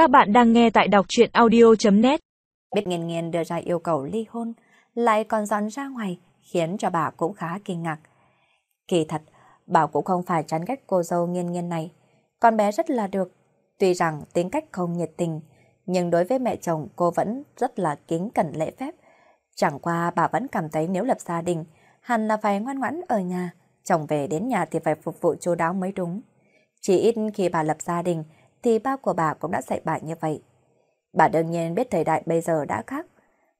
Các bạn đang nghe tại đọc truyện audio.net Biết nghiền nghiền đưa ra yêu cầu ly hôn, lại còn dọn ra ngoài, khiến cho bà cũng khá kinh ngạc. Kỳ thật, bà cũng không phải chán ghét cô dâu nghiên nghiên này. Con bé rất là được. Tuy rằng tính cách không nhiệt tình, nhưng đối với mẹ chồng cô vẫn rất là kính cẩn lễ phép. Chẳng qua bà vẫn cảm thấy nếu lập gia đình, hẳn là phải ngoan ngoãn ở nhà. Chồng về đến nhà thì phải phục vụ chu đáo mới đúng. Chỉ ít khi bà lập gia đình, thì ba của bà cũng đã dạy bà như vậy. Bà đương nhiên biết thời đại bây giờ đã khác,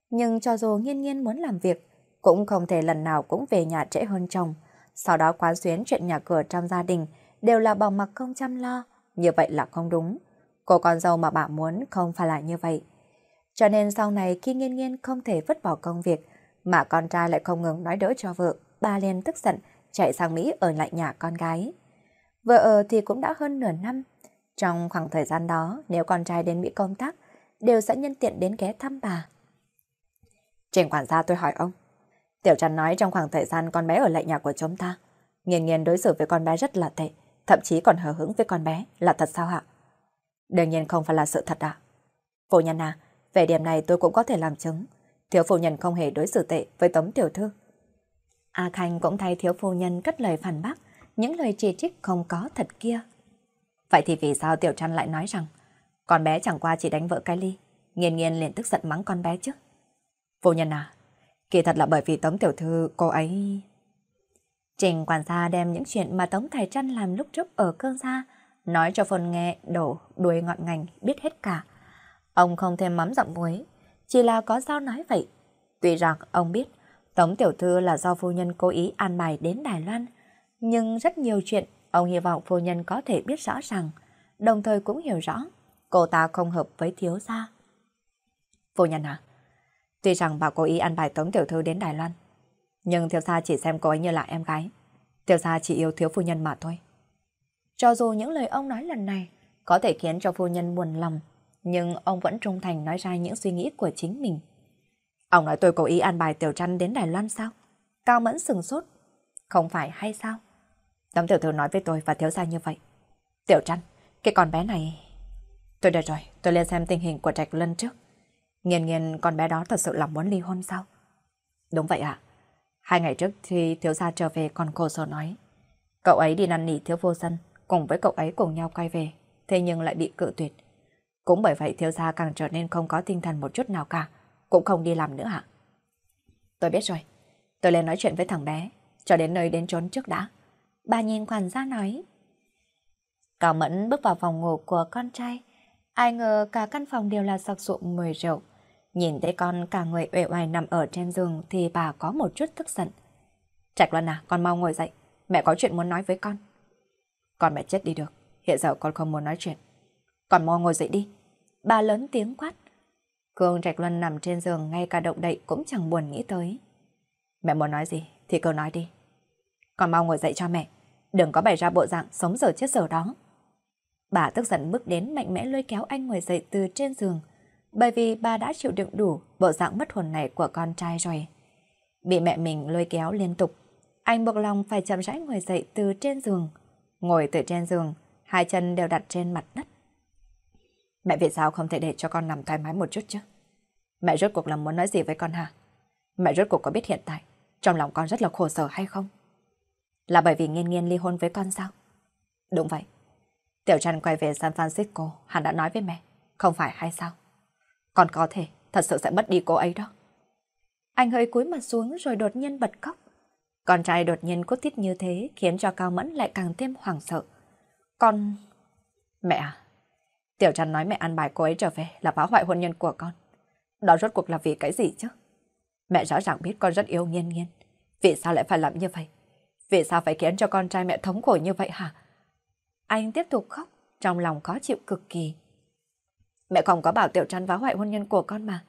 nhưng cho dù nghiên nghiên muốn làm việc, cũng không thể lần nào cũng về nhà trễ hơn chồng. Sau đó quán xuyến chuyện nhà cửa trong gia đình đều là bỏ mặc không chăm lo, như vậy là không đúng. Cô con dâu mà bà muốn không phải là như vậy. Cho nên sau này khi nghiên nghiên không thể vứt bỏ công việc, mà con trai lại không ngừng nói đỡ cho vợ, bà liền tức giận, chạy sang Mỹ ở lại nhà con gái. Vợ ở thì cũng đã hơn nửa năm, trong khoảng thời gian đó, nếu con trai đến Mỹ công tác, đều sẽ nhân tiện đến ghé thăm bà. Trình quản gia tôi hỏi ông. Tiểu Trần nói trong khoảng thời gian con bé ở lại nhà của chúng ta, nghiền nghiền đối xử với con bé rất là tệ, thậm chí còn hờ hững với con bé, là thật sao ạ? Đương nhiên không phải là sự thật ạ. phụ nhân à, về điểm này tôi cũng có thể làm chứng. Thiếu phu nhân không hề đối xử tệ với tống tiểu thư. A Khanh cũng thay thiếu phu nhân cất lời phản bác, những lời chỉ trích không có thật kia. Vậy thì vì sao Tiểu Trăn lại nói rằng con bé chẳng qua chỉ đánh vợ cái ly, nghiên nghiên liền tức giận mắng con bé chứ? Vô nhân à, kỳ thật là bởi vì Tống Tiểu Thư cô ấy... Trình quản gia đem những chuyện mà Tống Thầy Trăn làm lúc trước ở cương gia, nói cho Phồn nghe đổ đuôi ngọn ngành biết hết cả. Ông không thêm mắm giọng muối, chỉ là có sao nói vậy. Tuy rằng ông biết Tống Tiểu Thư là do phu nhân cố ý an bài đến Đài Loan, nhưng rất nhiều chuyện Ông hy vọng phu nhân có thể biết rõ rằng, đồng thời cũng hiểu rõ cô ta không hợp với thiếu gia. Phu nhân à, tuy rằng bà cố ý ăn bài tống tiểu thư đến Đài Loan, nhưng thiếu gia chỉ xem cô ấy như là em gái. Thiếu gia chỉ yêu thiếu phu nhân mà thôi. Cho dù những lời ông nói lần này có thể khiến cho phu nhân buồn lòng, nhưng ông vẫn trung thành nói ra những suy nghĩ của chính mình. Ông nói tôi cố ý ăn bài tiểu trăn đến Đài Loan sao? Cao mẫn sừng sốt. Không phải hay sao? Tấm tiểu thư nói với tôi và thiếu gia như vậy. Tiểu trăn, cái con bé này... Tôi được rồi, tôi lên xem tình hình của Trạch Lân trước. Nghiền nghiền con bé đó thật sự là muốn ly hôn sao? Đúng vậy ạ. Hai ngày trước thì thiếu gia trở về còn cô sở nói. Cậu ấy đi năn nỉ thiếu vô dân, cùng với cậu ấy cùng nhau quay về, thế nhưng lại bị cự tuyệt. Cũng bởi vậy thiếu gia càng trở nên không có tinh thần một chút nào cả, cũng không đi làm nữa ạ. Tôi biết rồi, tôi lên nói chuyện với thằng bé, cho đến nơi đến trốn trước đã. Bà nhìn quản gia nói. Cao Mẫn bước vào phòng ngủ của con trai. Ai ngờ cả căn phòng đều là sặc sụm mùi rượu. Nhìn thấy con cả người uể oải nằm ở trên giường thì bà có một chút tức giận. Trạch Luân à, con mau ngồi dậy. Mẹ có chuyện muốn nói với con. Con mẹ chết đi được. Hiện giờ con không muốn nói chuyện. Con mau ngồi dậy đi. Bà lớn tiếng quát. Cương Trạch Luân nằm trên giường ngay cả động đậy cũng chẳng buồn nghĩ tới. Mẹ muốn nói gì thì cứ nói đi. Con mau ngồi dậy cho mẹ. Đừng có bày ra bộ dạng sống giờ chết giờ đó. Bà tức giận bước đến mạnh mẽ lôi kéo anh ngồi dậy từ trên giường. Bởi vì bà đã chịu đựng đủ bộ dạng mất hồn này của con trai rồi. Bị mẹ mình lôi kéo liên tục. Anh buộc lòng phải chậm rãi ngồi dậy từ trên giường. Ngồi từ trên giường, hai chân đều đặt trên mặt đất. Mẹ vì sao không thể để cho con nằm thoải mái một chút chứ? Mẹ rốt cuộc là muốn nói gì với con hả? Mẹ rốt cuộc có biết hiện tại, trong lòng con rất là khổ sở hay không? Là bởi vì nghiên nghiên ly hôn với con sao? Đúng vậy. Tiểu Trần quay về San Francisco, hắn đã nói với mẹ. Không phải hay sao? Con có thể, thật sự sẽ mất đi cô ấy đó. Anh hơi cúi mặt xuống rồi đột nhiên bật khóc. Con trai đột nhiên cốt thiết như thế khiến cho Cao Mẫn lại càng thêm hoảng sợ. Con... Mẹ à, Tiểu Trần nói mẹ ăn bài cô ấy trở về là phá hoại hôn nhân của con. Đó rốt cuộc là vì cái gì chứ? Mẹ rõ ràng biết con rất yêu nghiên nghiên. Vì sao lại phải làm như vậy? Vì sao phải khiến cho con trai mẹ thống khổ như vậy hả? Anh tiếp tục khóc, trong lòng khó chịu cực kỳ. Mẹ không có bảo Tiểu Trăn phá hoại hôn nhân của con mà.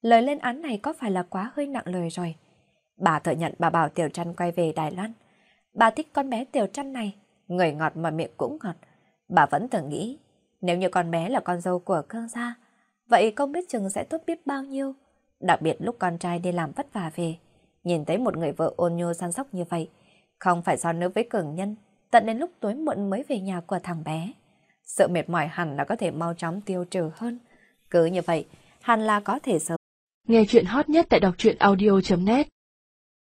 Lời lên án này có phải là quá hơi nặng lời rồi? Bà thừa nhận bà bảo Tiểu Trăn quay về Đài Loan. Bà thích con bé Tiểu Trăn này, người ngọt mà miệng cũng ngọt. Bà vẫn từng nghĩ, nếu như con bé là con dâu của Khương gia, vậy không biết chừng sẽ tốt biết bao nhiêu. Đặc biệt lúc con trai đi làm vất vả về, nhìn thấy một người vợ ôn nhu săn sóc như vậy, không phải do nước với cường nhân, tận đến lúc tối muộn mới về nhà của thằng bé. Sự mệt mỏi hẳn là có thể mau chóng tiêu trừ hơn. Cứ như vậy, hẳn là có thể sớm. Nghe chuyện hot nhất tại đọc truyện audio.net